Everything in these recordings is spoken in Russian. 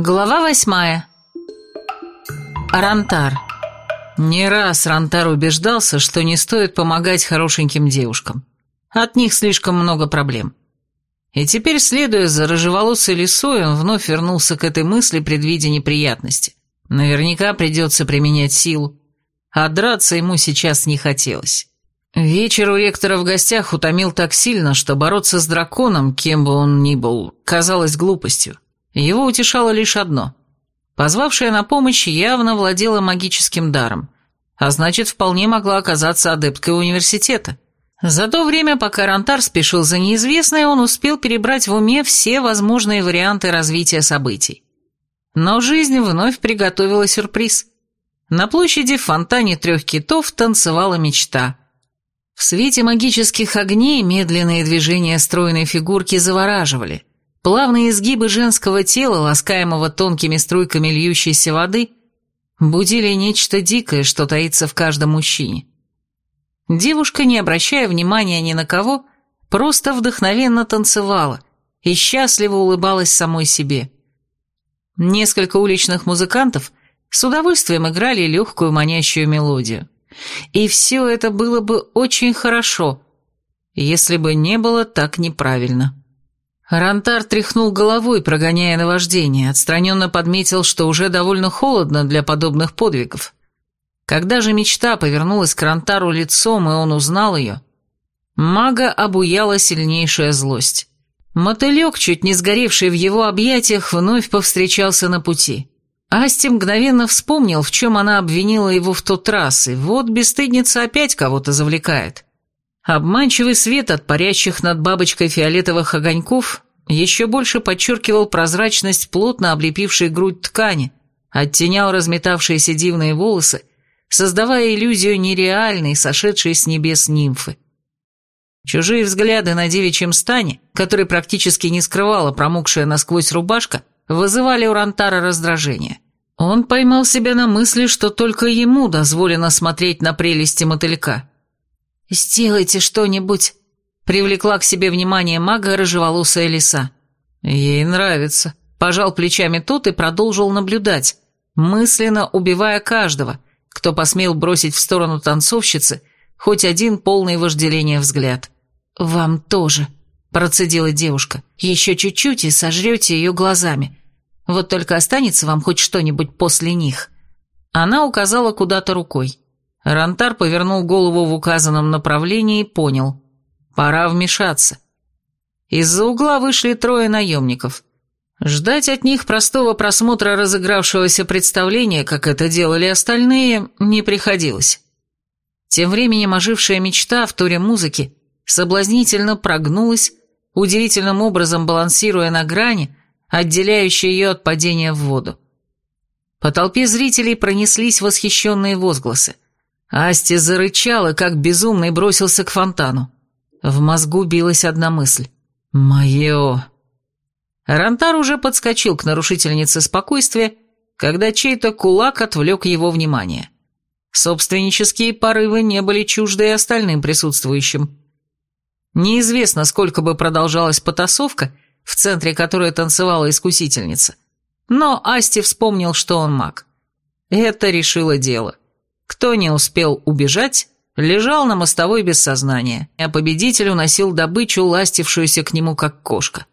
Глава восьмая. Рантар. Не раз Рантар убеждался, что не стоит помогать хорошеньким девушкам. От них слишком много проблем. И теперь, следуя за рыжеволосой лисой, он вновь вернулся к этой мысли, предвидя неприятности. Наверняка придется применять силу, а драться ему сейчас не хотелось. Вечер у ректора в гостях утомил так сильно, что бороться с драконом, кем бы он ни был, казалось глупостью. Его утешало лишь одно. Позвавшая на помощь явно владела магическим даром, а значит, вполне могла оказаться адепткой университета. За то время, пока Рантар спешил за неизвестной, он успел перебрать в уме все возможные варианты развития событий. Но жизнь вновь приготовила сюрприз. На площади в фонтане трех китов танцевала мечта. В свете магических огней медленные движения стройной фигурки завораживали. Плавные изгибы женского тела, ласкаемого тонкими струйками льющейся воды, будили нечто дикое, что таится в каждом мужчине. Девушка, не обращая внимания ни на кого, просто вдохновенно танцевала и счастливо улыбалась самой себе. Несколько уличных музыкантов с удовольствием играли легкую манящую мелодию. И все это было бы очень хорошо, если бы не было так неправильно. Рантар тряхнул головой, прогоняя наваждение, отстраненно подметил, что уже довольно холодно для подобных подвигов. Когда же мечта повернулась к Рантару лицом, и он узнал ее, мага обуяла сильнейшая злость. Мотылек, чуть не сгоревший в его объятиях, вновь повстречался на пути. Асти мгновенно вспомнил, в чем она обвинила его в тот раз, и вот бесстыдница опять кого-то завлекает. Обманчивый свет от парящих над бабочкой фиолетовых огоньков еще больше подчеркивал прозрачность плотно облепившей грудь ткани, оттенял разметавшиеся дивные волосы, создавая иллюзию нереальной, сошедшей с небес нимфы. Чужие взгляды на девичьем стане, который практически не скрывала промокшая насквозь рубашка, вызывали у Рантара раздражение. Он поймал себя на мысли, что только ему дозволено смотреть на прелести мотылька. «Сделайте что-нибудь», — привлекла к себе внимание мага рыжеволосая лиса. «Ей нравится», — пожал плечами тот и продолжил наблюдать, мысленно убивая каждого, кто посмел бросить в сторону танцовщицы хоть один полный вожделения взгляд. «Вам тоже», — процедила девушка. «Еще чуть-чуть и сожрете ее глазами. Вот только останется вам хоть что-нибудь после них». Она указала куда-то рукой. Рантар повернул голову в указанном направлении и понял. Пора вмешаться. Из-за угла вышли трое наемников. Ждать от них простого просмотра разыгравшегося представления, как это делали остальные, не приходилось. Тем временем ожившая мечта в туре музыки соблазнительно прогнулась, удивительным образом балансируя на грани, отделяющей ее от падения в воду. По толпе зрителей пронеслись восхищенные возгласы – Асти зарычал и как безумный бросился к фонтану. В мозгу билась одна мысль. «Мое!» Рантар уже подскочил к нарушительнице спокойствия, когда чей-то кулак отвлек его внимание. Собственнические порывы не были чужды и остальным присутствующим. Неизвестно, сколько бы продолжалась потасовка, в центре которой танцевала искусительница, но Асти вспомнил, что он маг. Это решило дело. Кто не успел убежать, лежал на мостовой без сознания, а победитель уносил добычу, ластившуюся к нему как кошка.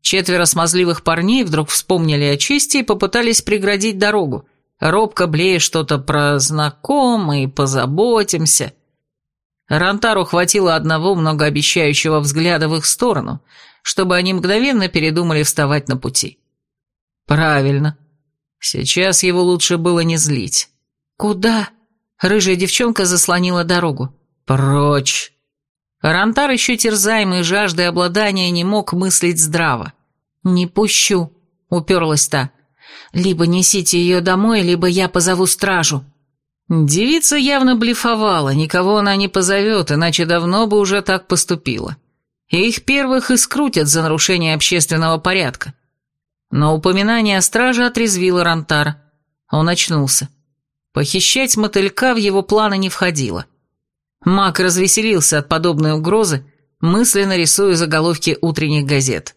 Четверо смазливых парней вдруг вспомнили о чести и попытались преградить дорогу, робко блея что-то про знакомый, позаботимся. Рантару хватило одного многообещающего взгляда в их сторону, чтобы они мгновенно передумали вставать на пути. Правильно. Сейчас его лучше было не злить. «Куда?» Рыжая девчонка заслонила дорогу. «Прочь!» Рантар, еще терзаемый жаждой обладания, не мог мыслить здраво. «Не пущу», — уперлась та. «Либо несите ее домой, либо я позову стражу». Девица явно блефовала, никого она не позовет, иначе давно бы уже так поступила. Их первых и скрутят за нарушение общественного порядка. Но упоминание о страже отрезвило Рантара. Он очнулся. Похищать мотылька в его планы не входило. Мак развеселился от подобной угрозы, мысленно рисуя заголовки утренних газет.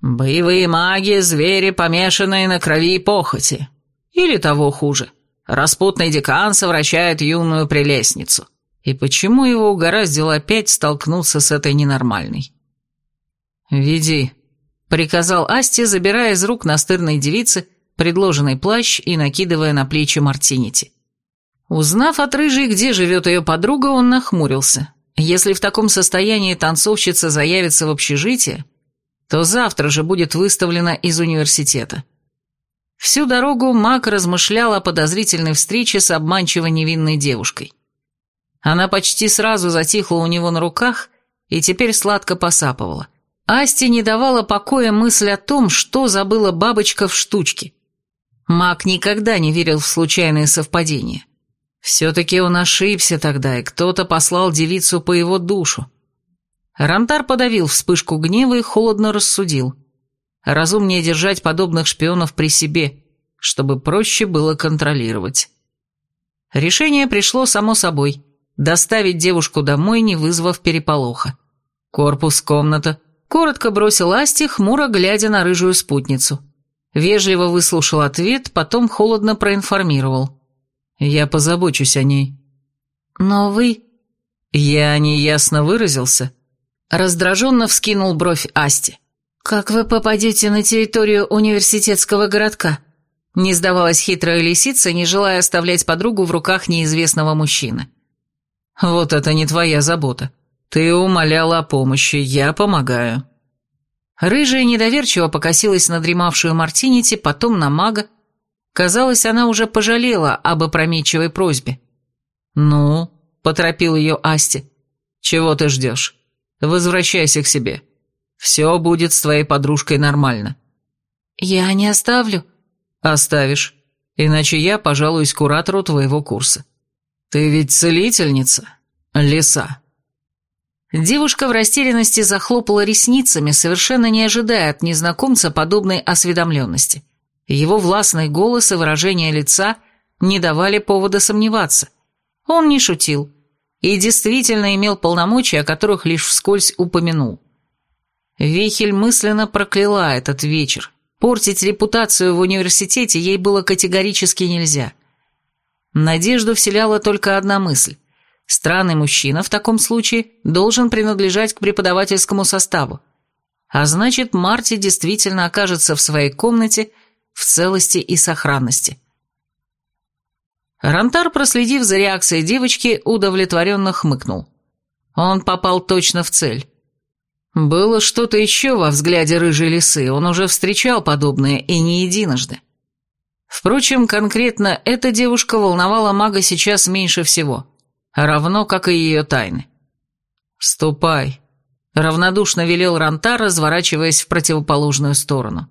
Боевые маги – звери, помешанные на крови и похоти. Или того хуже. Распутный декан совращает юную прелестницу. И почему его угораздило опять столкнуться с этой ненормальной? «Веди», — приказал Асти, забирая из рук настырной девицы предложенный плащ и накидывая на плечи Мартинити. Узнав от рыжей, где живет ее подруга, он нахмурился. Если в таком состоянии танцовщица заявится в общежитие, то завтра же будет выставлена из университета. Всю дорогу Мак размышлял о подозрительной встрече с обманчиво невинной девушкой. Она почти сразу затихла у него на руках и теперь сладко посапывала. Асти не давала покоя мысль о том, что забыла бабочка в штучке. Мак никогда не верил в случайные совпадения. Все-таки он ошибся тогда, и кто-то послал девицу по его душу. Рантар подавил вспышку гнева и холодно рассудил. Разумнее держать подобных шпионов при себе, чтобы проще было контролировать. Решение пришло само собой – доставить девушку домой, не вызвав переполоха. Корпус, комната. Коротко бросил Асти, хмуро глядя на рыжую спутницу. Вежливо выслушал ответ, потом холодно проинформировал. «Я позабочусь о ней». «Но вы...» «Я неясно выразился», Раздраженно вскинул бровь Асти. «Как вы попадете на территорию университетского городка?» Не сдавалась хитрая лисица, не желая оставлять подругу в руках неизвестного мужчины. «Вот это не твоя забота. Ты умоляла о помощи, я помогаю». Рыжая недоверчиво покосилась на дремавшую Мартинити, потом на мага. Казалось, она уже пожалела об опрометчивой просьбе. «Ну?» — поторопил ее Асти. «Чего ты ждешь? Возвращайся к себе. Все будет с твоей подружкой нормально». «Я не оставлю». «Оставишь. Иначе я пожалуюсь куратору твоего курса. Ты ведь целительница, лиса». Девушка в растерянности захлопала ресницами, совершенно не ожидая от незнакомца подобной осведомленности. Его властный голос и выражение лица не давали повода сомневаться. Он не шутил и действительно имел полномочия, о которых лишь вскользь упомянул. Вехель мысленно прокляла этот вечер. Портить репутацию в университете ей было категорически нельзя. Надежду вселяла только одна мысль. Странный мужчина в таком случае должен принадлежать к преподавательскому составу. А значит, Марти действительно окажется в своей комнате в целости и сохранности. Рантар, проследив за реакцией девочки, удовлетворенно хмыкнул. Он попал точно в цель. Было что-то еще во взгляде рыжей лисы, он уже встречал подобное и не единожды. Впрочем, конкретно эта девушка волновала мага сейчас меньше всего, равно как и ее тайны. «Ступай», — равнодушно велел Рантар, разворачиваясь в противоположную сторону.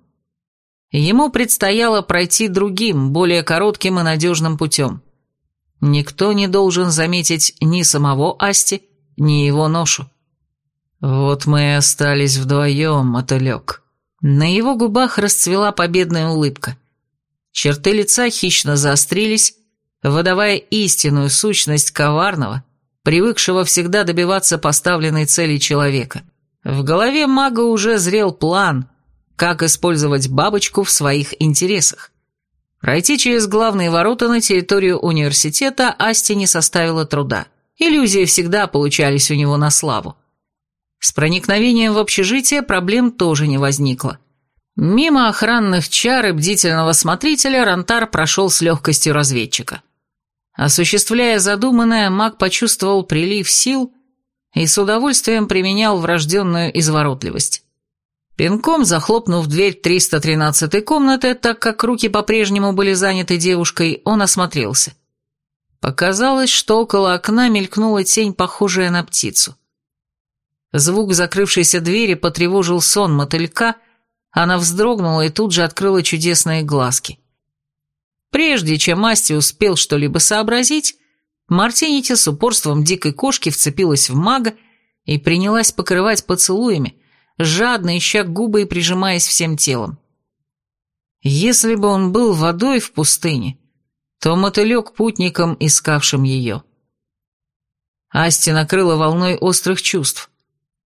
Ему предстояло пройти другим, более коротким и надежным путем. Никто не должен заметить ни самого Асти, ни его ношу. «Вот мы и остались вдвоем, мотылек». На его губах расцвела победная улыбка. Черты лица хищно заострились, выдавая истинную сущность коварного, привыкшего всегда добиваться поставленной цели человека. В голове мага уже зрел план, как использовать бабочку в своих интересах. Пройти через главные ворота на территорию университета Асти не составило труда. Иллюзии всегда получались у него на славу. С проникновением в общежитие проблем тоже не возникло. Мимо охранных чар и бдительного смотрителя Рантар прошел с легкостью разведчика. Осуществляя задуманное, маг почувствовал прилив сил и с удовольствием применял врожденную изворотливость. Пинком захлопнув дверь 313-й комнаты, так как руки по-прежнему были заняты девушкой, он осмотрелся. Показалось, что около окна мелькнула тень, похожая на птицу. Звук закрывшейся двери потревожил сон мотылька, она вздрогнула и тут же открыла чудесные глазки. Прежде чем Асти успел что-либо сообразить, Мартинити с упорством дикой кошки вцепилась в мага и принялась покрывать поцелуями, жадно ища губы и прижимаясь всем телом. Если бы он был водой в пустыне, то мотылек путником, искавшим ее. Асти накрыла волной острых чувств,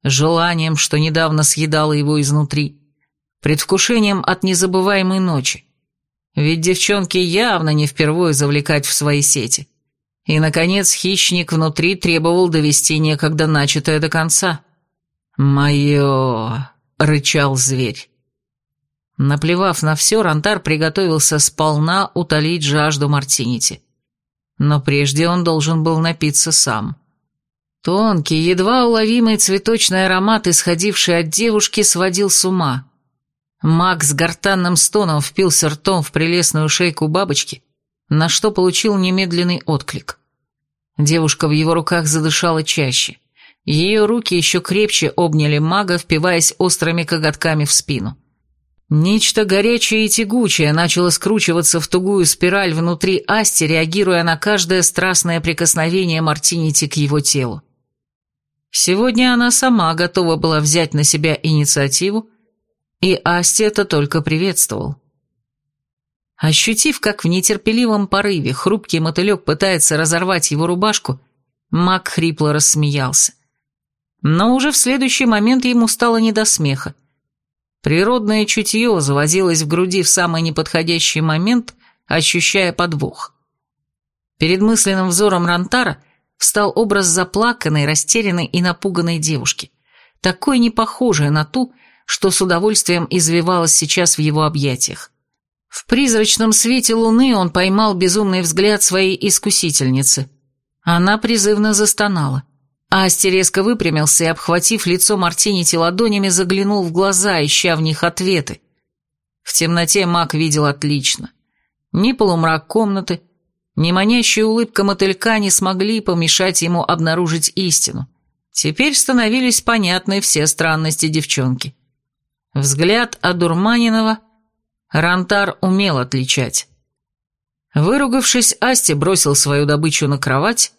желанием, что недавно съедало его изнутри, предвкушением от незабываемой ночи. Ведь девчонки явно не впервые завлекать в свои сети. И, наконец, хищник внутри требовал довести некогда начатое до конца. «Мое!» — рычал зверь. Наплевав на все, Рантар приготовился сполна утолить жажду Мартинити. Но прежде он должен был напиться сам. Тонкий, едва уловимый цветочный аромат, исходивший от девушки, сводил с ума. Макс гортанным стоном впился ртом в прелестную шейку бабочки, на что получил немедленный отклик. Девушка в его руках задышала чаще. Ее руки еще крепче обняли мага, впиваясь острыми коготками в спину. Нечто горячее и тягучее начало скручиваться в тугую спираль внутри Асти, реагируя на каждое страстное прикосновение Мартинити к его телу. Сегодня она сама готова была взять на себя инициативу, и Асти это только приветствовал. Ощутив, как в нетерпеливом порыве хрупкий мотылек пытается разорвать его рубашку, маг хрипло рассмеялся. Но уже в следующий момент ему стало не до смеха. Природное чутье завозилось в груди в самый неподходящий момент, ощущая подвох. Перед мысленным взором Рантара встал образ заплаканной, растерянной и напуганной девушки, такой не похожей на ту, что с удовольствием извивалась сейчас в его объятиях. В призрачном свете луны он поймал безумный взгляд своей искусительницы. Она призывно застонала. Асти резко выпрямился и, обхватив лицо Мартинити ладонями, заглянул в глаза, ища в них ответы. В темноте маг видел отлично. Ни полумрак комнаты, ни манящая улыбка мотылька не смогли помешать ему обнаружить истину. Теперь становились понятны все странности девчонки. Взгляд одурманенного Рантар умел отличать. Выругавшись, Асти бросил свою добычу на кровать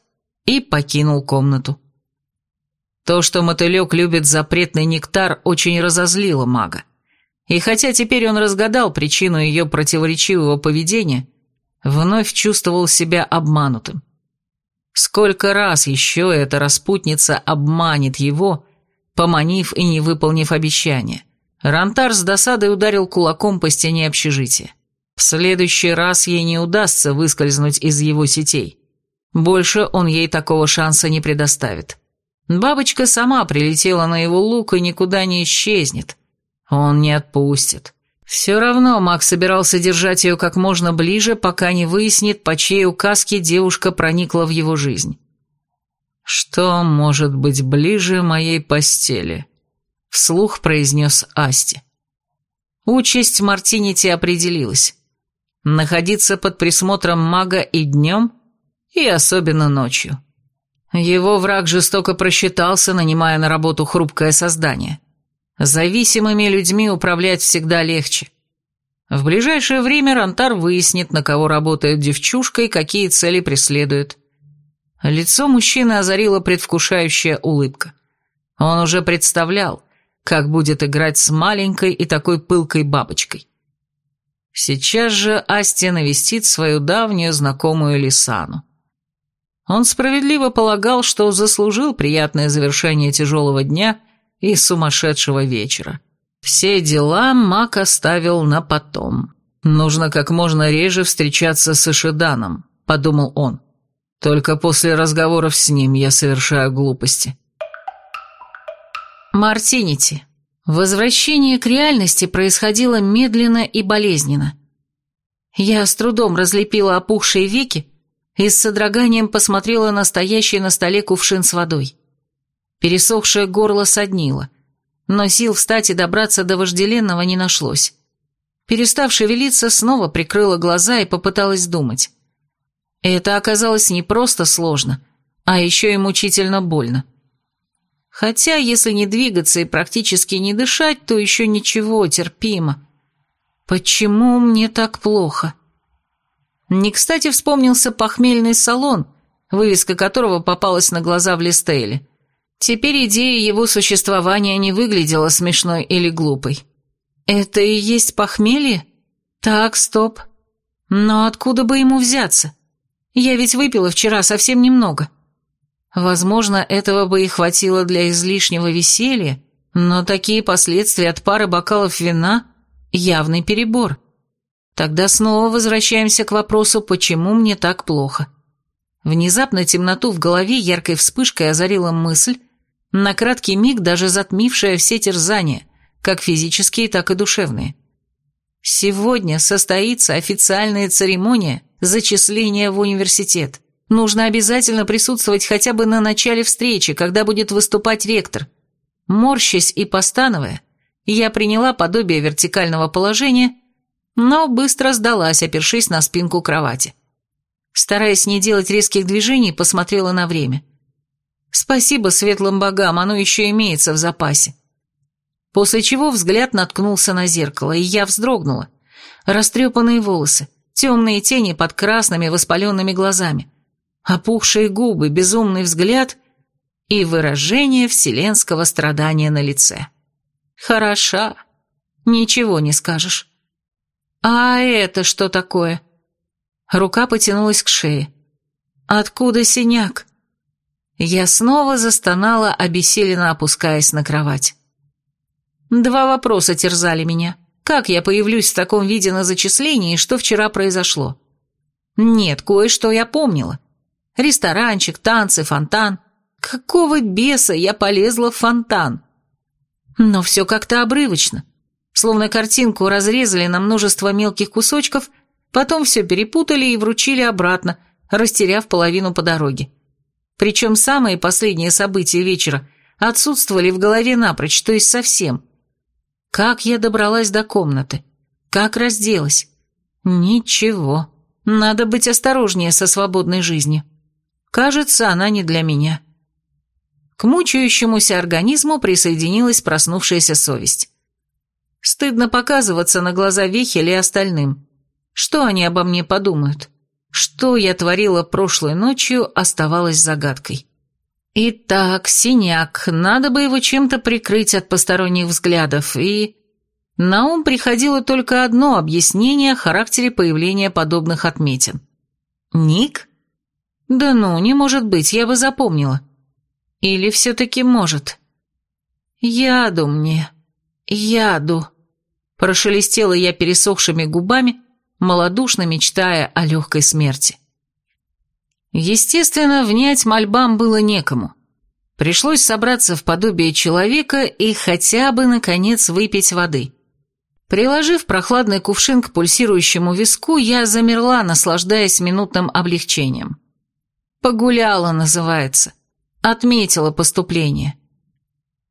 и покинул комнату. То, что мотылек любит запретный нектар, очень разозлило мага. И хотя теперь он разгадал причину ее противоречивого поведения, вновь чувствовал себя обманутым. Сколько раз еще эта распутница обманет его, поманив и не выполнив обещание. Рантар с досадой ударил кулаком по стене общежития. В следующий раз ей не удастся выскользнуть из его сетей. Больше он ей такого шанса не предоставит. Бабочка сама прилетела на его лук и никуда не исчезнет. Он не отпустит. Все равно Макс собирался держать ее как можно ближе, пока не выяснит, по чьей указке девушка проникла в его жизнь. «Что может быть ближе моей постели?» — вслух произнес Асти. Участь Мартинити определилась. Находиться под присмотром мага и днем, и особенно ночью. Его враг жестоко просчитался, нанимая на работу хрупкое создание. Зависимыми людьми управлять всегда легче. В ближайшее время Рантар выяснит, на кого работает девчушка и какие цели преследует. Лицо мужчины озарила предвкушающая улыбка. Он уже представлял, как будет играть с маленькой и такой пылкой бабочкой. Сейчас же Асти навестит свою давнюю знакомую Лисану. Он справедливо полагал, что заслужил приятное завершение тяжелого дня и сумасшедшего вечера. Все дела Мак оставил на потом. «Нужно как можно реже встречаться с Ишиданом», — подумал он. «Только после разговоров с ним я совершаю глупости». Мартинити. Возвращение к реальности происходило медленно и болезненно. Я с трудом разлепила опухшие веки, и с содроганием посмотрела на стоящий на столе кувшин с водой. Пересохшее горло соднило, но сил встать и добраться до вожделенного не нашлось. Перестав шевелиться, снова прикрыла глаза и попыталась думать. Это оказалось не просто сложно, а еще и мучительно больно. Хотя, если не двигаться и практически не дышать, то еще ничего, терпимо. Почему мне так плохо?» Не кстати вспомнился похмельный салон, вывеска которого попалась на глаза в Листейле. Теперь идея его существования не выглядела смешной или глупой. Это и есть похмелье? Так, стоп. Но откуда бы ему взяться? Я ведь выпила вчера совсем немного. Возможно, этого бы и хватило для излишнего веселья, но такие последствия от пары бокалов вина явный перебор. Тогда снова возвращаемся к вопросу, почему мне так плохо. Внезапно темноту в голове яркой вспышкой озарила мысль, на краткий миг даже затмившая все терзания, как физические, так и душевные. Сегодня состоится официальная церемония зачисления в университет. Нужно обязательно присутствовать хотя бы на начале встречи, когда будет выступать ректор. Морщась и постановая, я приняла подобие вертикального положения, но быстро сдалась, опершись на спинку кровати. Стараясь не делать резких движений, посмотрела на время. Спасибо светлым богам, оно еще имеется в запасе. После чего взгляд наткнулся на зеркало, и я вздрогнула. Растрепанные волосы, темные тени под красными воспаленными глазами, опухшие губы, безумный взгляд и выражение вселенского страдания на лице. Хороша, ничего не скажешь. А это что такое? Рука потянулась к шее. Откуда синяк? Я снова застонала, обессиленно опускаясь на кровать. Два вопроса терзали меня. Как я появлюсь в таком виде на зачислении, что вчера произошло? Нет, кое-что я помнила. Ресторанчик, танцы, фонтан. Какого беса я полезла в фонтан? Но все как-то обрывочно. Словно картинку разрезали на множество мелких кусочков, потом все перепутали и вручили обратно, растеряв половину по дороге. Причем самые последние события вечера отсутствовали в голове напрочь, то есть совсем. Как я добралась до комнаты? Как разделась? Ничего. Надо быть осторожнее со свободной жизнью. Кажется, она не для меня. К мучающемуся организму присоединилась проснувшаяся совесть. Стыдно показываться на глаза Вехель и остальным. Что они обо мне подумают? Что я творила прошлой ночью, оставалось загадкой. Итак, синяк, надо бы его чем-то прикрыть от посторонних взглядов, и... На ум приходило только одно объяснение о характере появления подобных отметин. Ник? Да ну, не может быть, я бы запомнила. Или все-таки может? Яду мне, яду. Прошелестела я пересохшими губами, малодушно мечтая о легкой смерти. Естественно, внять мольбам было некому. Пришлось собраться в подобие человека и хотя бы, наконец, выпить воды. Приложив прохладный кувшин к пульсирующему виску, я замерла, наслаждаясь минутным облегчением. «Погуляла» называется. Отметила поступление.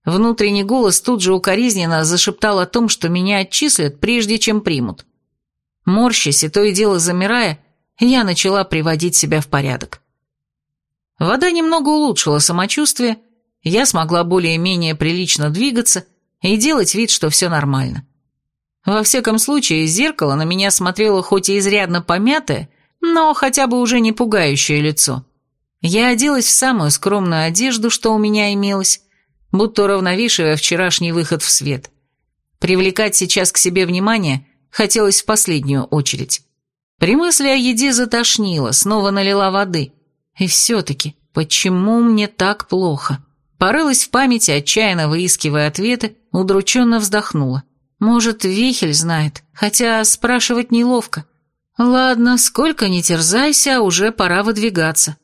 Внутренний голос тут же укоризненно зашептал о том, что меня отчислят, прежде чем примут. Морщась и то и дело замирая, я начала приводить себя в порядок. Вода немного улучшила самочувствие, я смогла более-менее прилично двигаться и делать вид, что все нормально. Во всяком случае, из зеркала на меня смотрело хоть и изрядно помятое, но хотя бы уже не пугающее лицо. Я оделась в самую скромную одежду, что у меня имелось, будто уравновешивая вчерашний выход в свет. Привлекать сейчас к себе внимание хотелось в последнюю очередь. При мысли о еде затошнило, снова налила воды. И все-таки, почему мне так плохо? Порылась в памяти, отчаянно выискивая ответы, удрученно вздохнула. Может, Вихель знает, хотя спрашивать неловко. Ладно, сколько ни терзайся, уже пора выдвигаться.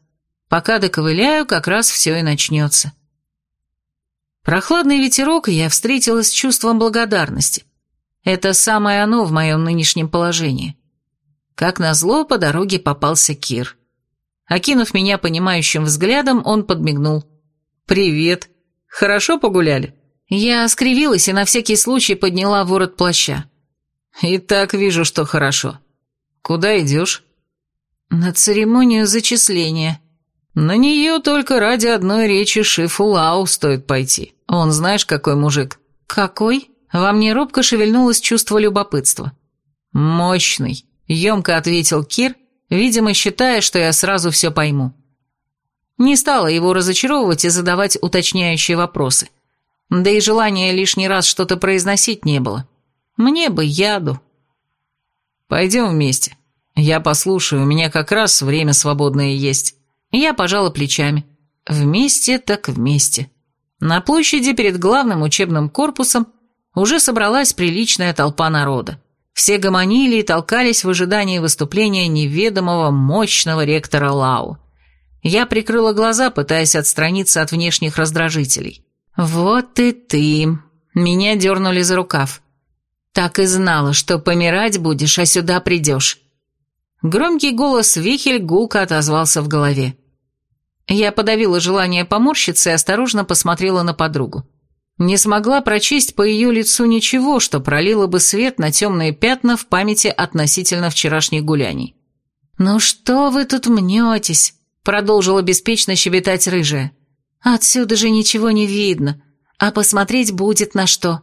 Пока доковыляю, как раз все и начнется. Прохладный ветерок я встретила с чувством благодарности. Это самое оно в моем нынешнем положении. Как назло, по дороге попался Кир. Окинув меня понимающим взглядом, он подмигнул. «Привет. Хорошо погуляли?» Я скривилась и на всякий случай подняла ворот плаща. «И так вижу, что хорошо. Куда идешь?» «На церемонию зачисления». «На нее только ради одной речи Шифу Лау стоит пойти. Он знаешь, какой мужик?» «Какой?» Во мне робко шевельнулось чувство любопытства. «Мощный», — емко ответил Кир, видимо, считая, что я сразу все пойму. Не стала его разочаровывать и задавать уточняющие вопросы. Да и желания лишний раз что-то произносить не было. Мне бы яду. «Пойдем вместе. Я послушаю, у меня как раз время свободное есть». Я пожала плечами. «Вместе так вместе». На площади перед главным учебным корпусом уже собралась приличная толпа народа. Все гомонили и толкались в ожидании выступления неведомого мощного ректора Лау. Я прикрыла глаза, пытаясь отстраниться от внешних раздражителей. «Вот и ты!» Меня дернули за рукав. «Так и знала, что помирать будешь, а сюда придешь». Громкий голос Вихель гулко отозвался в голове. Я подавила желание поморщиться и осторожно посмотрела на подругу. Не смогла прочесть по ее лицу ничего, что пролило бы свет на темные пятна в памяти относительно вчерашних гуляний. «Ну что вы тут мнетесь?» — продолжила беспечно щебетать рыжая. «Отсюда же ничего не видно, а посмотреть будет на что».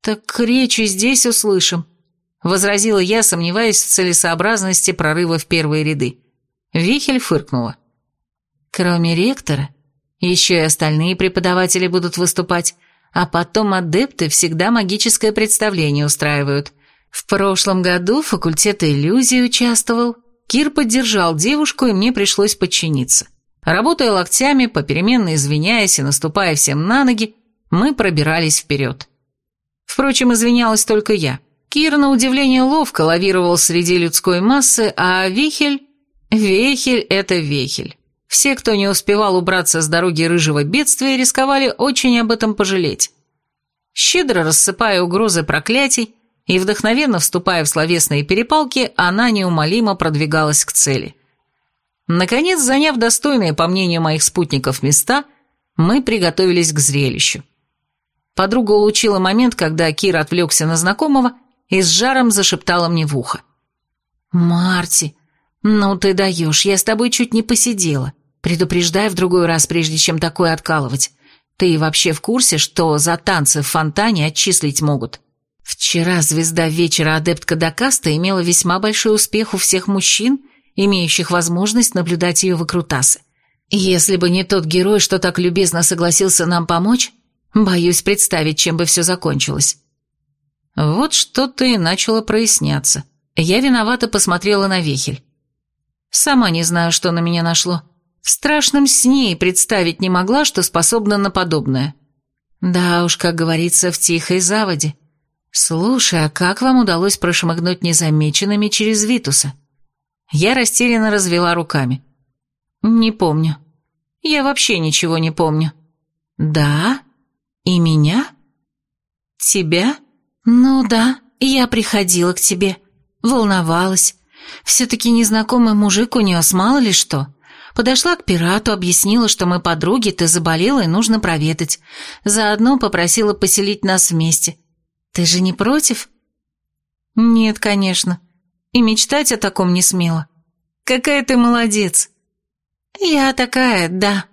«Так речь и здесь услышим», — возразила я, сомневаясь в целесообразности прорыва в первые ряды. Вихель фыркнула. «Кроме ректора, еще и остальные преподаватели будут выступать, а потом адепты всегда магическое представление устраивают. В прошлом году факультет иллюзий участвовал. Кир поддержал девушку, и мне пришлось подчиниться. Работая локтями, попеременно извиняясь и наступая всем на ноги, мы пробирались вперед. Впрочем, извинялась только я. Кир, на удивление, ловко лавировал среди людской массы, а Вихель... Вехель — это Вехель. Все, кто не успевал убраться с дороги рыжего бедствия, рисковали очень об этом пожалеть. Щедро рассыпая угрозы проклятий и вдохновенно вступая в словесные перепалки, она неумолимо продвигалась к цели. Наконец, заняв достойные, по мнению моих спутников, места, мы приготовились к зрелищу. Подруга улучила момент, когда Кир отвлекся на знакомого и с жаром зашептала мне в ухо. «Марти, ну ты даешь, я с тобой чуть не посидела. Предупреждай в другой раз, прежде чем такое откалывать. Ты вообще в курсе, что за танцы в фонтане отчислить могут? Вчера звезда вечера адептка Дакаста имела весьма большой успех у всех мужчин, имеющих возможность наблюдать ее выкрутасы. Если бы не тот герой, что так любезно согласился нам помочь, боюсь представить, чем бы все закончилось. Вот что-то и начало проясняться. Я виновато посмотрела на Вехель. Сама не знаю, что на меня нашло. В страшном сне представить не могла, что способна на подобное. Да уж, как говорится, в тихой заводе. Слушай, а как вам удалось прошмыгнуть незамеченными через Витуса? Я растерянно развела руками. Не помню. Я вообще ничего не помню. Да? И меня? Тебя? Ну да, я приходила к тебе. Волновалась. Все-таки незнакомый мужик унес, мало ли что. Подошла к пирату, объяснила, что мы подруги, ты заболела и нужно проведать. Заодно попросила поселить нас вместе. Ты же не против? Нет, конечно. И мечтать о таком не смела. Какая ты молодец. Я такая, да.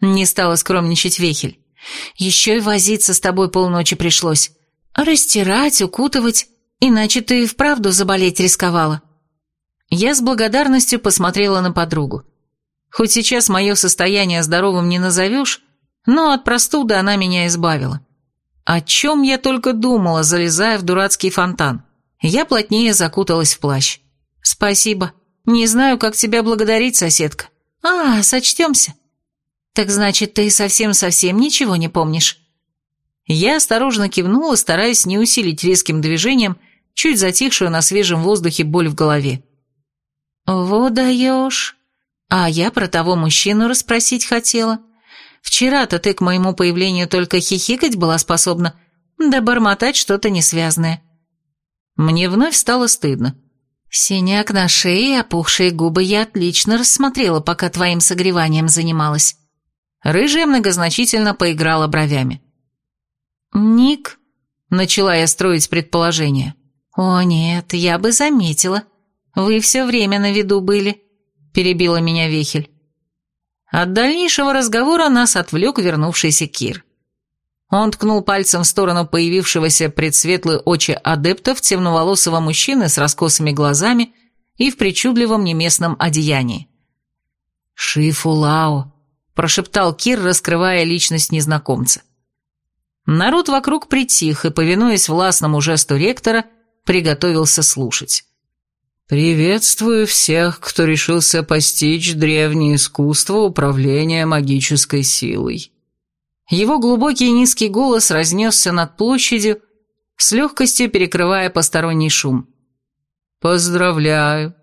Не стала скромничать Вехель. Еще и возиться с тобой полночи пришлось. Растирать, укутывать, иначе ты и вправду заболеть рисковала. Я с благодарностью посмотрела на подругу. Хоть сейчас мое состояние здоровым не назовешь, но от простуды она меня избавила. О чем я только думала, залезая в дурацкий фонтан. Я плотнее закуталась в плащ. «Спасибо. Не знаю, как тебя благодарить, соседка». «А, сочтемся». «Так значит, ты совсем-совсем ничего не помнишь?» Я осторожно кивнула, стараясь не усилить резким движением чуть затихшую на свежем воздухе боль в голове. «Вот даешь!» А я про того мужчину расспросить хотела. Вчера-то ты к моему появлению только хихикать была способна, да бормотать что-то несвязное. Мне вновь стало стыдно. Синяк на шее и опухшие губы я отлично рассмотрела, пока твоим согреванием занималась. Рыжая многозначительно поиграла бровями. «Ник?» — начала я строить предположение. «О нет, я бы заметила. Вы все время на виду были» перебила меня Вехель. От дальнейшего разговора нас отвлек вернувшийся Кир. Он ткнул пальцем в сторону появившегося предсветлые очи адептов темноволосого мужчины с раскосыми глазами и в причудливом неместном одеянии. «Шифулао», – прошептал Кир, раскрывая личность незнакомца. Народ вокруг притих и, повинуясь властному жесту ректора, приготовился слушать. «Приветствую всех, кто решился постичь древнее искусство управления магической силой». Его глубокий низкий голос разнесся над площадью, с легкостью перекрывая посторонний шум. «Поздравляю!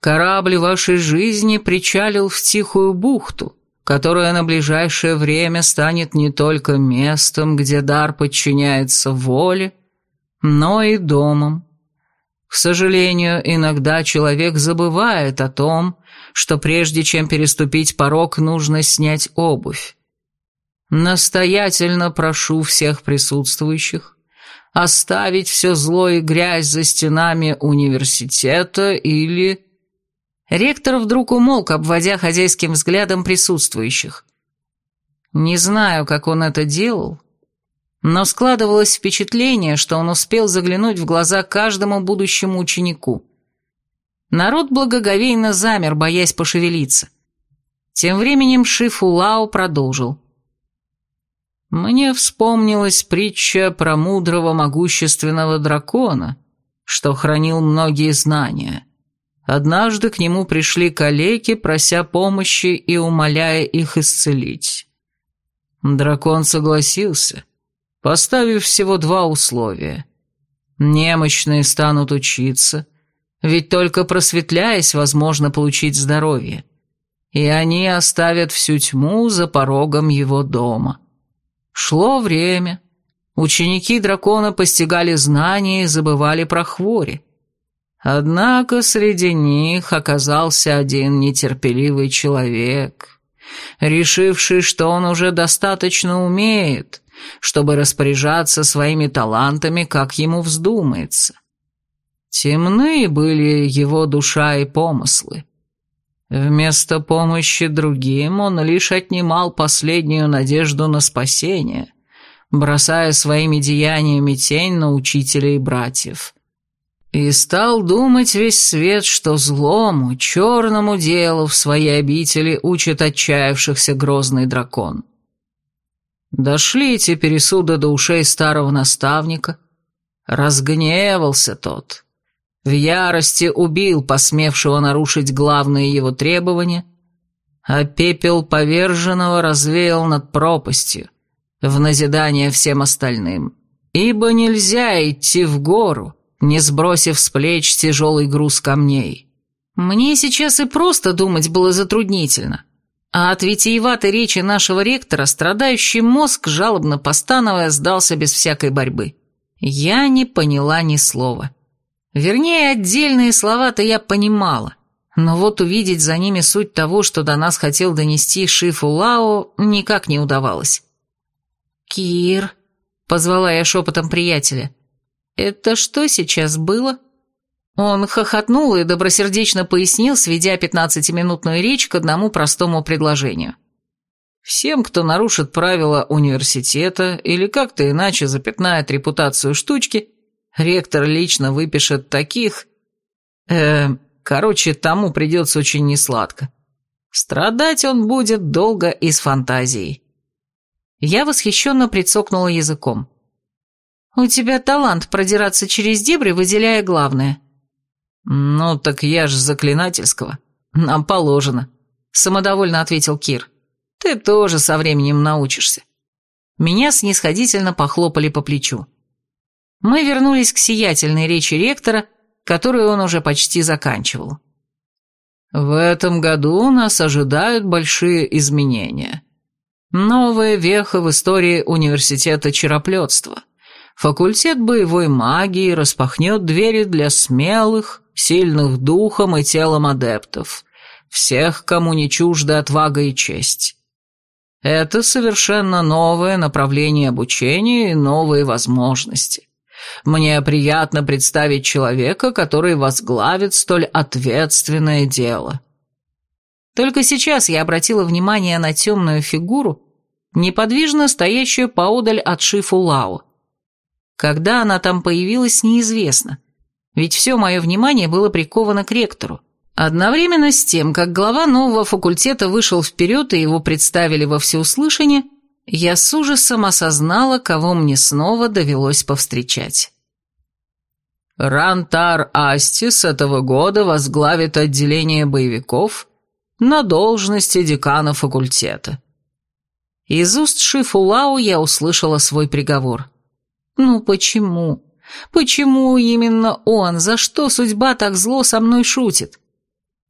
Корабль вашей жизни причалил в тихую бухту, которая на ближайшее время станет не только местом, где дар подчиняется воле, но и домом. К сожалению, иногда человек забывает о том, что прежде чем переступить порог, нужно снять обувь. Настоятельно прошу всех присутствующих оставить все зло и грязь за стенами университета или... Ректор вдруг умолк, обводя хозяйским взглядом присутствующих. Не знаю, как он это делал, но складывалось впечатление, что он успел заглянуть в глаза каждому будущему ученику. Народ благоговейно замер, боясь пошевелиться. Тем временем Шифу Лао продолжил. «Мне вспомнилась притча про мудрого могущественного дракона, что хранил многие знания. Однажды к нему пришли калеки, прося помощи и умоляя их исцелить. Дракон согласился, поставив всего два условия. Немощные станут учиться, ведь только просветляясь, возможно получить здоровье, и они оставят всю тьму за порогом его дома. Шло время. Ученики дракона постигали знания и забывали про хвори. Однако среди них оказался один нетерпеливый человек, решивший, что он уже достаточно умеет, чтобы распоряжаться своими талантами, как ему вздумается. Темны были его душа и помыслы. Вместо помощи другим он лишь отнимал последнюю надежду на спасение, бросая своими деяниями тень на учителя и братьев. И стал думать весь свет, что злому, черному делу в своей обители учит отчаявшихся грозный дракон. Дошли эти пересуды до ушей старого наставника. Разгневался тот. В ярости убил посмевшего нарушить главные его требования, а пепел поверженного развеял над пропастью, в назидание всем остальным. Ибо нельзя идти в гору, не сбросив с плеч тяжелый груз камней. Мне сейчас и просто думать было затруднительно. А от витиеватой речи нашего ректора страдающий мозг, жалобно постановая, сдался без всякой борьбы. Я не поняла ни слова. Вернее, отдельные слова-то я понимала, но вот увидеть за ними суть того, что до нас хотел донести Шифу Лао, никак не удавалось. «Кир», — позвала я шепотом приятеля, — «это что сейчас было?» Он хохотнул и добросердечно пояснил, сведя пятнадцатиминутную речь к одному простому предложению. Всем, кто нарушит правила университета или как-то иначе запятнает репутацию штучки, Ректор лично выпишет таких... Э, короче, тому придется очень несладко. Страдать он будет долго и с фантазией. Я восхищенно прицокнула языком. «У тебя талант продираться через дебри, выделяя главное». «Ну, так я ж заклинательского. Нам положено», — самодовольно ответил Кир. «Ты тоже со временем научишься». Меня снисходительно похлопали по плечу мы вернулись к сиятельной речи ректора, которую он уже почти заканчивал. В этом году нас ожидают большие изменения. Новая веха в истории университета чероплетства. Факультет боевой магии распахнет двери для смелых, сильных духом и телом адептов, всех, кому не чужда отвага и честь. Это совершенно новое направление обучения и новые возможности. Мне приятно представить человека, который возглавит столь ответственное дело. Только сейчас я обратила внимание на темную фигуру, неподвижно стоящую поодаль от Шифу Лао. Когда она там появилась, неизвестно, ведь все мое внимание было приковано к ректору. Одновременно с тем, как глава нового факультета вышел вперед и его представили во всеуслышание, я с ужасом осознала, кого мне снова довелось повстречать. Рантар Асти с этого года возглавит отделение боевиков на должности декана факультета. Из уст Шифу Лао я услышала свой приговор. «Ну почему? Почему именно он? За что судьба так зло со мной шутит?»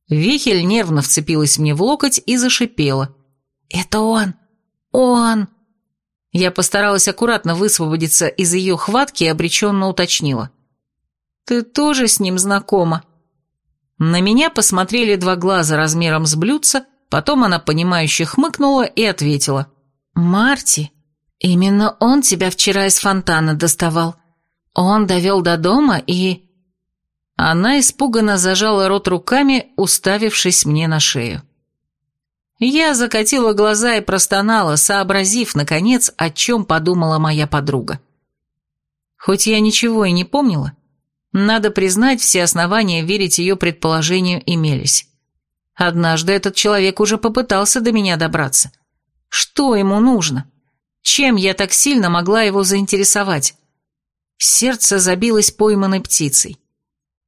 Вихель нервно вцепилась мне в локоть и зашипела. «Это он! Он!» Я постаралась аккуратно высвободиться из ее хватки и обреченно уточнила. «Ты тоже с ним знакома?» На меня посмотрели два глаза размером с блюдца, потом она понимающе хмыкнула и ответила. «Марти, именно он тебя вчера из фонтана доставал. Он довел до дома и...» Она испуганно зажала рот руками, уставившись мне на шею. Я закатила глаза и простонала, сообразив, наконец, о чем подумала моя подруга. Хоть я ничего и не помнила, надо признать, все основания верить ее предположению имелись. Однажды этот человек уже попытался до меня добраться. Что ему нужно? Чем я так сильно могла его заинтересовать? Сердце забилось пойманной птицей.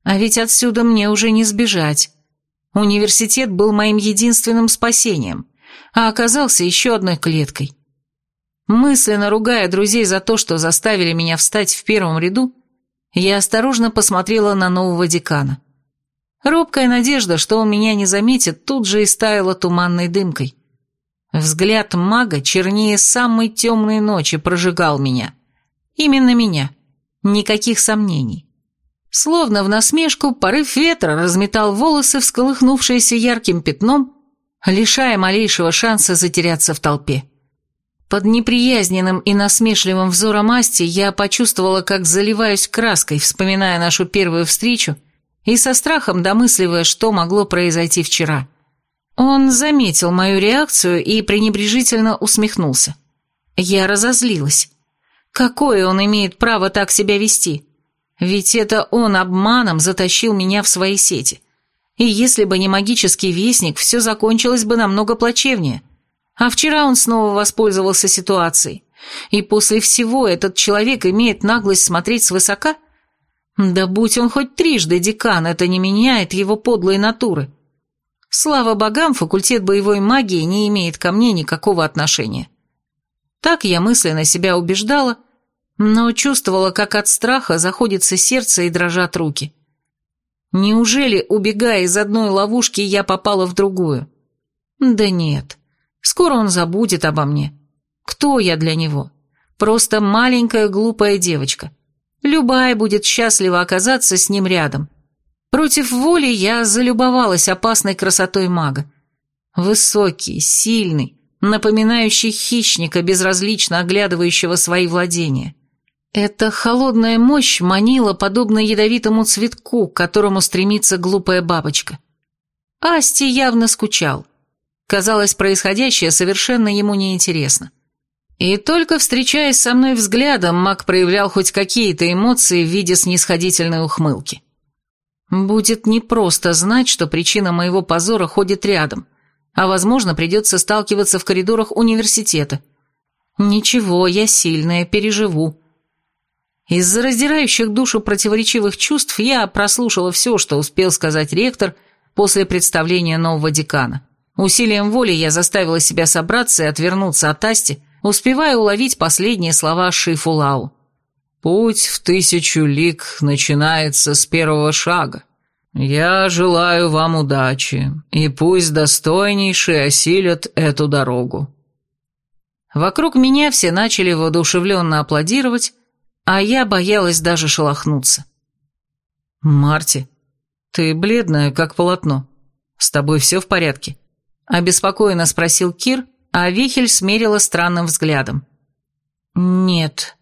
А ведь отсюда мне уже не сбежать. Университет был моим единственным спасением, а оказался еще одной клеткой. Мысленно ругая друзей за то, что заставили меня встать в первом ряду, я осторожно посмотрела на нового декана. Робкая надежда, что он меня не заметит, тут же и стаяла туманной дымкой. Взгляд мага чернее самой темной ночи прожигал меня. Именно меня. Никаких сомнений. Словно в насмешку, порыв ветра разметал волосы, всколыхнувшиеся ярким пятном, лишая малейшего шанса затеряться в толпе. Под неприязненным и насмешливым взором Асти я почувствовала, как заливаюсь краской, вспоминая нашу первую встречу и со страхом домысливая, что могло произойти вчера. Он заметил мою реакцию и пренебрежительно усмехнулся. Я разозлилась. Какое он имеет право так себя вести? Ведь это он обманом затащил меня в свои сети. И если бы не магический вестник, все закончилось бы намного плачевнее. А вчера он снова воспользовался ситуацией. И после всего этот человек имеет наглость смотреть свысока? Да будь он хоть трижды декан, это не меняет его подлой натуры. Слава богам, факультет боевой магии не имеет ко мне никакого отношения. Так я мысленно себя убеждала, но чувствовала, как от страха заходится сердце и дрожат руки. Неужели, убегая из одной ловушки, я попала в другую? Да нет, скоро он забудет обо мне. Кто я для него? Просто маленькая глупая девочка. Любая будет счастлива оказаться с ним рядом. Против воли я залюбовалась опасной красотой мага. Высокий, сильный, напоминающий хищника, безразлично оглядывающего свои владения. Эта холодная мощь манила подобно ядовитому цветку, к которому стремится глупая бабочка. Асти явно скучал. Казалось, происходящее совершенно ему неинтересно. И только встречаясь со мной взглядом, маг проявлял хоть какие-то эмоции в виде снисходительной ухмылки. Будет непросто знать, что причина моего позора ходит рядом, а, возможно, придется сталкиваться в коридорах университета. Ничего, я сильная, переживу. Из-за раздирающих душу противоречивых чувств я прослушала все, что успел сказать ректор после представления нового декана. Усилием воли я заставила себя собраться и отвернуться от Асти, успевая уловить последние слова Шифу Лау. Путь в тысячу лик начинается с первого шага. Я желаю вам удачи, и пусть достойнейшие осилят эту дорогу». Вокруг меня все начали воодушевленно аплодировать, а я боялась даже шелохнуться. «Марти, ты бледная, как полотно. С тобой все в порядке?» Обеспокоенно спросил Кир, а Вихель смерила странным взглядом. «Нет»,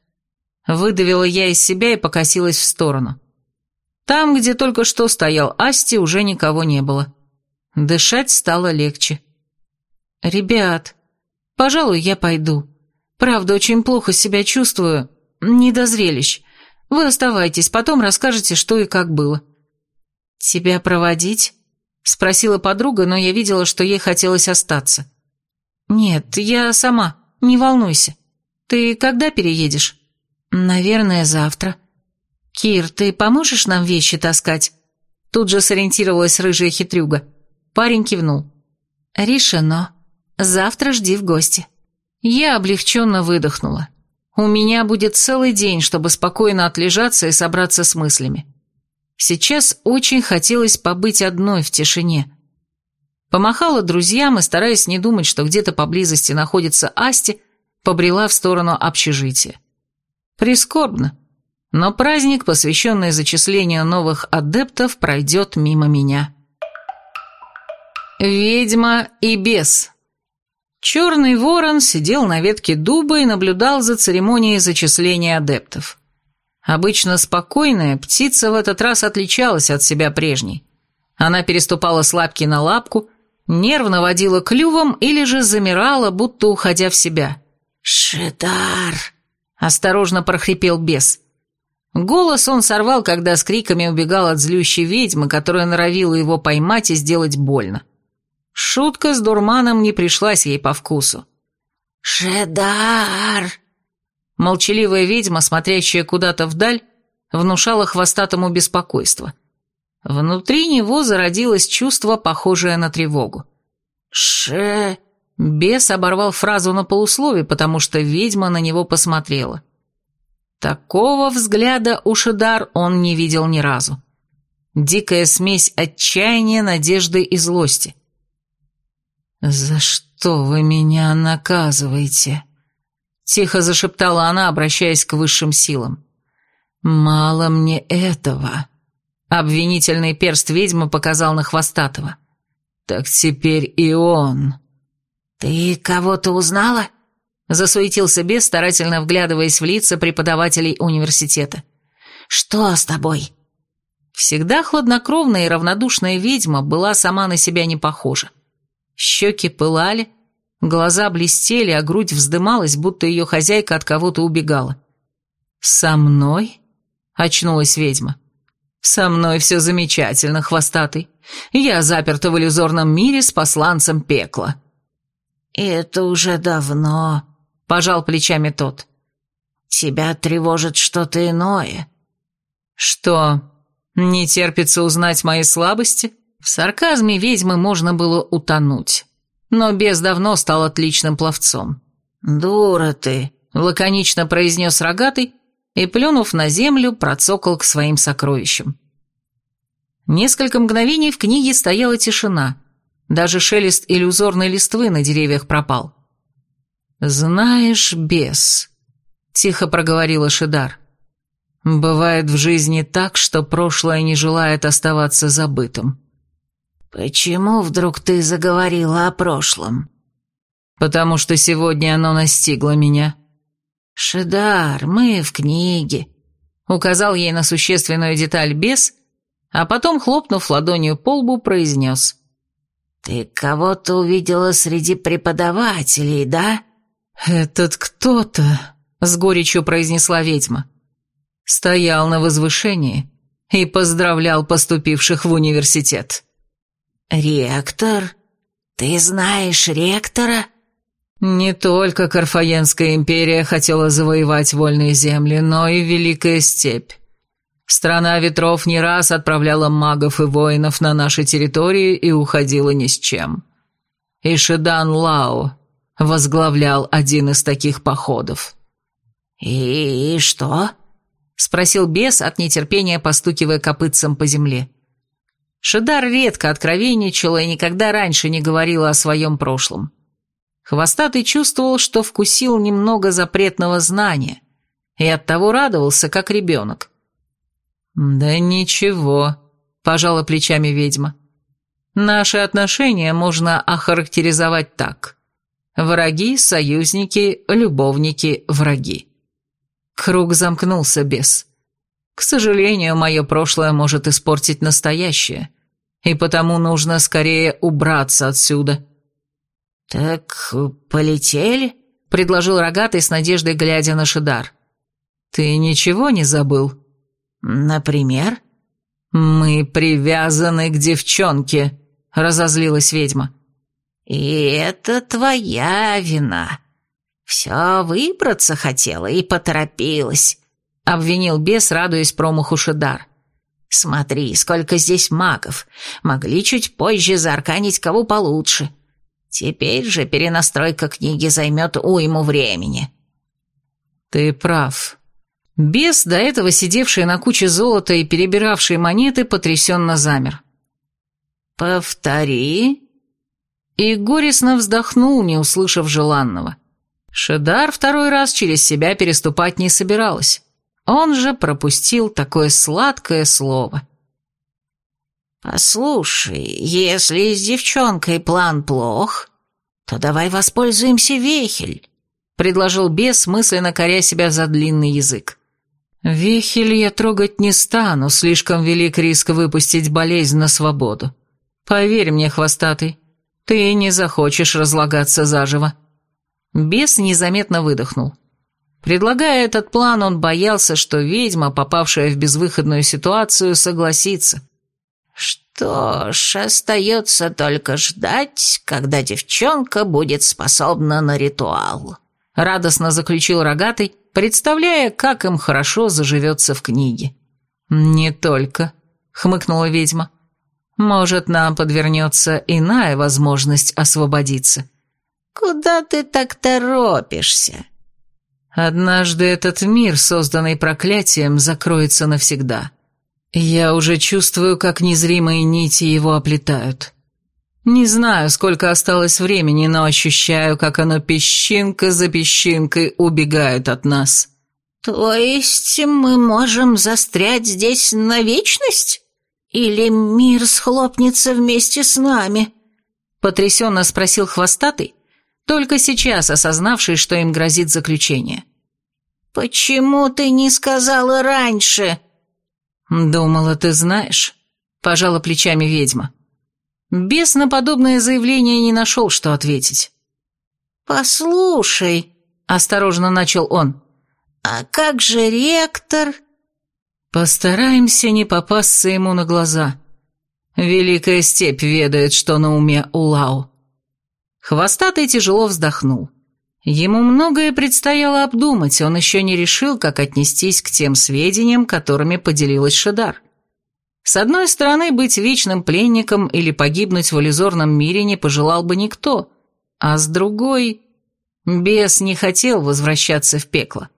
Выдавила я из себя и покосилась в сторону. Там, где только что стоял Асти, уже никого не было. Дышать стало легче. «Ребят, пожалуй, я пойду. Правда, очень плохо себя чувствую. Не до зрелищ. Вы оставайтесь, потом расскажете, что и как было». «Тебя проводить?» — спросила подруга, но я видела, что ей хотелось остаться. «Нет, я сама, не волнуйся. Ты когда переедешь?» «Наверное, завтра». «Кир, ты поможешь нам вещи таскать?» Тут же сориентировалась рыжая хитрюга. Парень кивнул. «Решено. Завтра жди в гости». Я облегченно выдохнула. У меня будет целый день, чтобы спокойно отлежаться и собраться с мыслями. Сейчас очень хотелось побыть одной в тишине. Помахала друзьям и, стараясь не думать, что где-то поблизости находится Асти, побрела в сторону общежития. Прискорбно, но праздник, посвященный зачислению новых адептов, пройдет мимо меня. Ведьма и бес. Черный ворон сидел на ветке дуба и наблюдал за церемонией зачисления адептов. Обычно спокойная, птица в этот раз отличалась от себя прежней. Она переступала с лапки на лапку, нервно водила клювом или же замирала, будто уходя в себя. «Шедар!» – осторожно прохрипел бес. Голос он сорвал, когда с криками убегал от злющей ведьмы, которая норовила его поймать и сделать больно. Шутка с дурманом не пришлась ей по вкусу. «Шедар!» Молчаливая ведьма, смотрящая куда-то вдаль, внушала хвостатому беспокойство. Внутри него зародилось чувство, похожее на тревогу. «Ше...» Бес оборвал фразу на полуслове, потому что ведьма на него посмотрела. Такого взгляда у Шедар он не видел ни разу. Дикая смесь отчаяния, надежды и злости. «За что вы меня наказываете?» Тихо зашептала она, обращаясь к высшим силам. «Мало мне этого». Обвинительный перст ведьмы показал на Хвостатого. «Так теперь и он». «Ты кого-то узнала?» Засуетился бес, старательно вглядываясь в лица преподавателей университета. «Что с тобой?» Всегда хладнокровная и равнодушная ведьма была сама на себя не похожа. Щеки пылали, глаза блестели, а грудь вздымалась, будто ее хозяйка от кого-то убегала. «Со мной?» — очнулась ведьма. «Со мной все замечательно, хвостатый. Я заперта в иллюзорном мире с посланцем пекла». «Это уже давно», — пожал плечами тот. «Тебя тревожит что-то иное». «Что, не терпится узнать мои слабости?» В сарказме ведьмы можно было утонуть. Но бес давно стал отличным пловцом. «Дура ты», — лаконично произнес рогатый и, плюнув на землю, процокал к своим сокровищам. Несколько мгновений в книге стояла тишина. Даже шелест иллюзорной листвы на деревьях пропал. «Знаешь, бес», — тихо проговорила Шидар, — «бывает в жизни так, что прошлое не желает оставаться забытым. «Почему вдруг ты заговорила о прошлом?» «Потому что сегодня оно настигло меня». «Шедар, мы в книге», — указал ей на существенную деталь бес, а потом, хлопнув ладонью по лбу, произнес. «Ты кого-то увидела среди преподавателей, да?» «Этот кто-то», — с горечью произнесла ведьма, — «стоял на возвышении и поздравлял поступивших в университет». «Ректор? Ты знаешь ректора?» Не только Карфаенская империя хотела завоевать вольные земли, но и Великая Степь. Страна ветров не раз отправляла магов и воинов на наши территории и уходила ни с чем. И Шедан Лао возглавлял один из таких походов. «И, что?» — спросил бес от нетерпения, постукивая копытцем по земле. Шидар редко откровенничала и никогда раньше не говорила о своем прошлом. Хвостатый чувствовал, что вкусил немного запретного знания, и оттого радовался, как ребенок. «Да ничего», — пожала плечами ведьма. «Наши отношения можно охарактеризовать так. Враги, союзники, любовники, враги». Круг замкнулся без. К сожалению, мое прошлое может испортить настоящее, и потому нужно скорее убраться отсюда». «Так полетели?» — предложил рогатый с надеждой, глядя на Шидар. «Ты ничего не забыл?» «Например?» «Мы привязаны к девчонке», — разозлилась ведьма. «И это твоя вина. Все выбраться хотела и поторопилась обвинил бес, радуясь промаху Шедар. «Смотри, сколько здесь магов. Могли чуть позже заарканить кого получше. Теперь же перенастройка книги займет уйму времени». «Ты прав». Бес, до этого сидевший на куче золота и перебиравший монеты, потрясенно замер. «Повтори». И горестно вздохнул, не услышав желанного. Шедар второй раз через себя переступать не собиралась. Он же пропустил такое сладкое слово. «Послушай, если с девчонкой план плох, то давай воспользуемся Вехель», — предложил бес, мысленно коря себя за длинный язык. «Вехель я трогать не стану, слишком велик риск выпустить болезнь на свободу. Поверь мне, хвостатый, ты не захочешь разлагаться заживо». Бес незаметно выдохнул. Предлагая этот план, он боялся, что ведьма, попавшая в безвыходную ситуацию, согласится. «Что ж, остается только ждать, когда девчонка будет способна на ритуал», — радостно заключил рогатый, представляя, как им хорошо заживется в книге. «Не только», — хмыкнула ведьма. «Может, нам подвернется иная возможность освободиться». «Куда ты так торопишься?» «Однажды этот мир, созданный проклятием, закроется навсегда». Я уже чувствую, как незримые нити его оплетают. Не знаю, сколько осталось времени, но ощущаю, как оно песчинка за песчинкой убегает от нас. То есть мы можем застрять здесь на вечность? Или мир схлопнется вместе с нами? Потрясенно спросил хвостатый, только сейчас осознавший, что им грозит заключение. «Почему ты не сказала раньше?» «Думала, ты знаешь», — пожала плечами ведьма. Бес на подобное заявление не нашел, что ответить. «Послушай», — осторожно начал он, — «а как же ректор?» «Постараемся не попасться ему на глаза. Великая степь ведает, что на уме у Лау». Хвостатый тяжело вздохнул. Ему многое предстояло обдумать, он еще не решил, как отнестись к тем сведениям, которыми поделилась Шедар. С одной стороны, быть вечным пленником или погибнуть в иллюзорном мире не пожелал бы никто, а с другой... Бес не хотел возвращаться в пекло.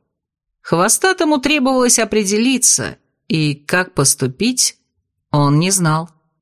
Хвостатому требовалось определиться, и как поступить, он не знал.